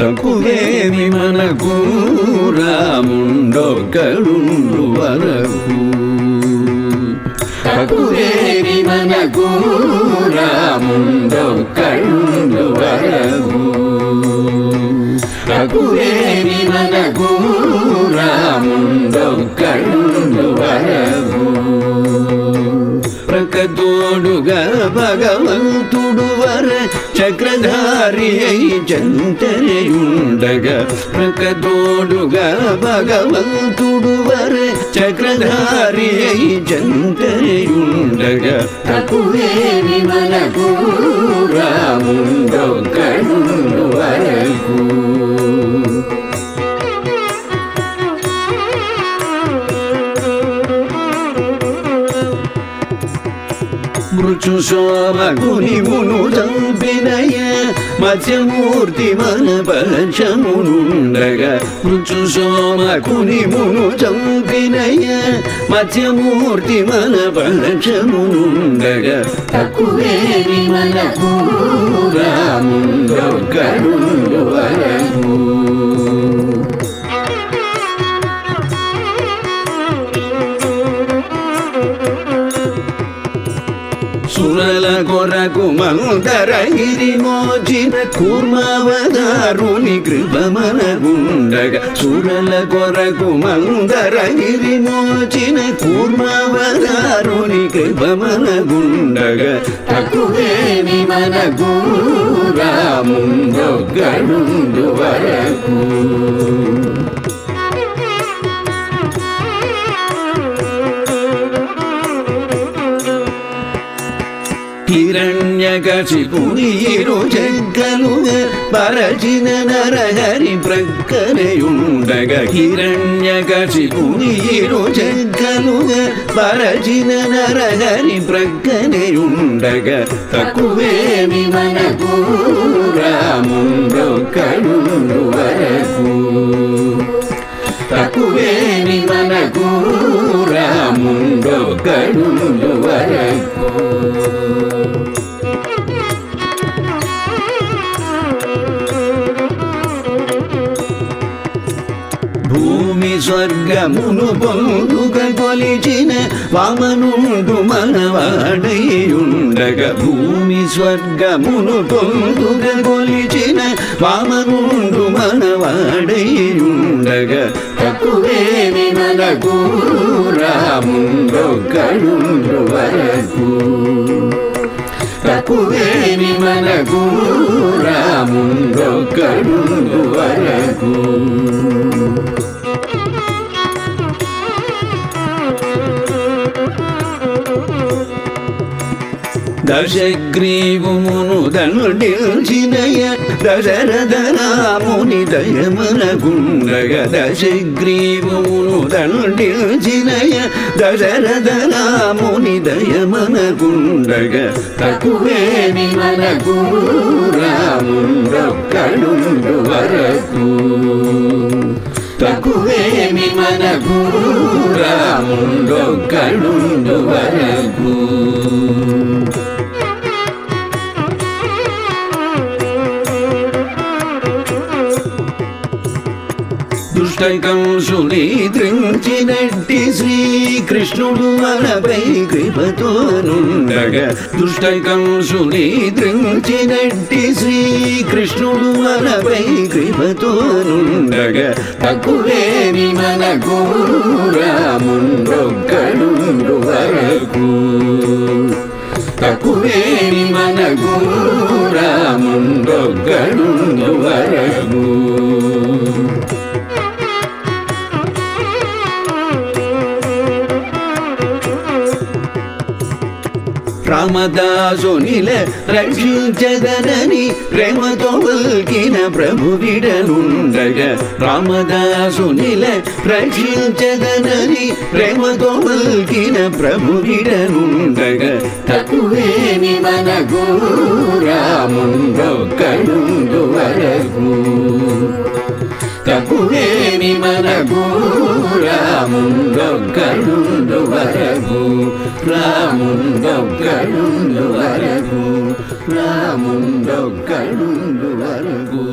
తక్కువేమి మనకు? రాముండొక్కడుండు వరకు. తక్కువేమి మనకు? రాముండొక్కడుండు వరకు. తక్కువేమి మనకు? రాముండొక్కడుండు వరకు. ప్రకతోడుగా భగవంతుడు వరకు చక్రధారి అయి చంతనయుండగా ప్రకతోడుగా భగవంతుడు వర చక్రధారి అయి చంతనయుండగా తక్కువేమి మనకు వరకు. మృచు శోభగుని మును చంపినయ మత్స్యమూర్తి మన పరచమునుండగా మృచు శోభకుని మును చంపినయ మత్స్యమూర్తి మన పరచమునుండగా తక్కువేమి మనకు రాముండొక్కడుండు వరకు సురల కొరకు మందరగిరి మోచిన కూర్మవదారుని కృపమనగుండగా సురల కొరకు మందరగిరి మోచిన కూర్మవదారుని కృపమనగుండగా తక్కువేమి మనకు రాముండొక్కడుండు వరకు హిరణ్యకశిపుని ఇరు జగ్గలుగా పరచిన నరహరి ప్రక్కనయుండగా హిరణ్యకశిపుని ఇరు జగ్గలుగా పరచిన నరహరి ప్రక్కనయుండగా తక్కువేమి మనకు రాముండొక్కడుండు వరకు. తక్కువేమి మనకు రాముండొక్కడుండు వరకు. భూమి స్వర్గమును పొందుక కొలిచిన వామనుండు మనవాడయుండగ భూమి స్వర్గమును పొందుక కొలిచిన వామనుండు మనవాడయుండగ తక్కువేమి మనకు రాముండొక్కడుండు వరకు. తక్కువేమి మనకు రాముండొక్కడుండు వరకు. దశగ్రీవుమును దండిల్చినయ దశరథరాముని దయమనగుండగ దశగ్రీవుమును దండిల్చినయ దశరథరాముని దయమనగుండగ తక్కువేమి మన రాముండొక్కడుండు వరకు. తక్కువేమి మనకు రాముండొక్కడుండు వరకు. దుష్టకంసుని త్రించినట్టి శ్రీకృష్ణుడు మనపై కృపతోనుండగా. దుష్టకంసుని త్రించినట్టి శ్రీకృష్ణుడు మనపై కృపతోనుండగా. తక్కువేమి మనకు రాముండొక్కడుండు వరకు తక్కువేమి మనకు రాముండొక్కడుండు వరకు రామదాసునిల రక్షించదనని ప్రేమతో పలికిన ప్రభు విడనుండగా. రామదాసునిల రక్షించదనని ప్రేమతో పలికిన ప్రభు విడనుండగా. తక్కువేమి మనకు రాముండొక్కడుండు వరకు. రాముండొక్కడుండు వరకు రాముండొక్కడుండు వరకు రాముండొక్కడుండు వరకు